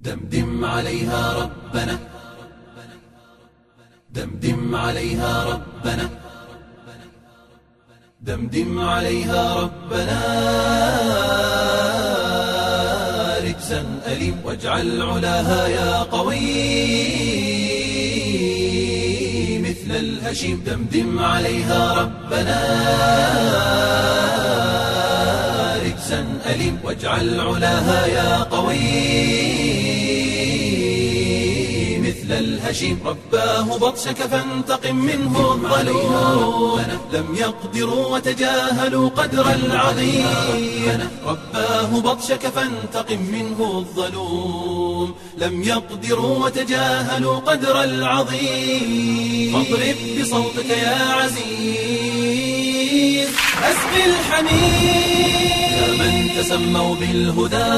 دمدم عليها ربنا. دمدم عليها ربنا. دمدم عليها ربنا. رجزا أليم واجعل علاها يا قوي. مثل الهشيم. دمدم عليها ربنا. رجزا أليم واجعل علاها يا قوي. مثل الهشيم رباه بطشك فانتقم منه الظلوم لم يقدروا وتجاهلوا قدر العظيم. رباه بطشك فانتقم منه الظلوم. لم يقدروا وتجاهلوا قدر العظيم. فاضرب بصوتك يا عزيز أسقي الحميد تسموا بالهدى.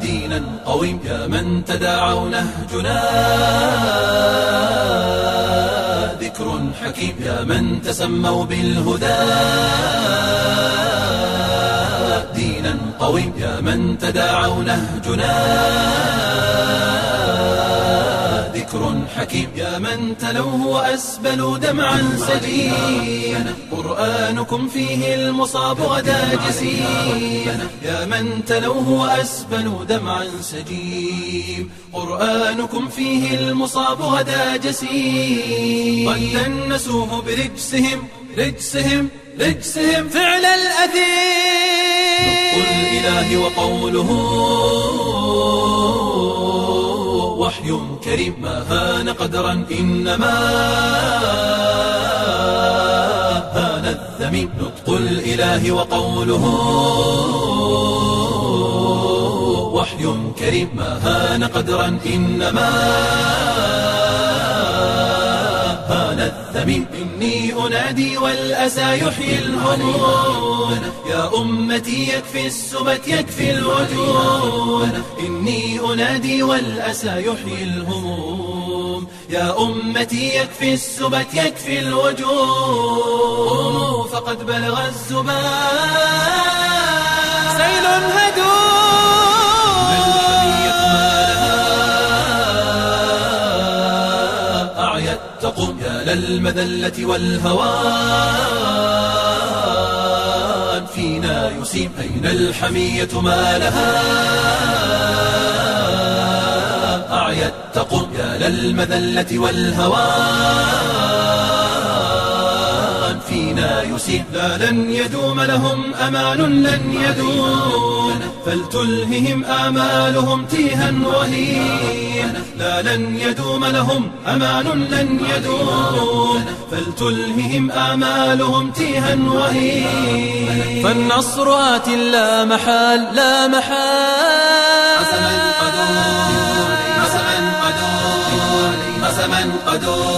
دينا قويم يا من تداعوا نهجنا ذكر حكيم يا من تسموا بالهدى. دينا قويم يا من تداعوا نهجنا ذكر حكيم. يا من تلوه وأسبلوا دمعا سليما قرآنكم فيه المصاب غدا جسيم يا من تلوه وأسبلوا دمعا سجيم. قرآنكم فيه المصاب غدا جسيم قد دنسوه برجسهم رجسهم رجسهم. فعل الأثيم. نطق الإله وقوله. وحي كريم ما هان قدرا إنما هان الذميم نطق الإله وقوله وحي كريم ما هان قدرا إنما هان الذميم إني أنادي والأسى يحيي الهموم. يا أمتي يكفي السبت يكفي الوجود إني أنادي والأسى يحيي الهموم. يا أمتي يكفي السبت يكفي الوجود فقد بلغ الزبان. تقوم يا للمذلة والهوان. فينا يسيم أين الحمية ما لها. أعيت تقوم يا للمذلة والهوان. فينا يسيم لا لن يدوم لهم أمان لن يدوم. فلتلههم آمالهم تيها وهينا لن يدوم لهم أمان لن يدوم. فلتلههم آمالهم تيها وهينا فالنصر آت لا محال لا محال. قسما قدور قسما قدور قسما قدور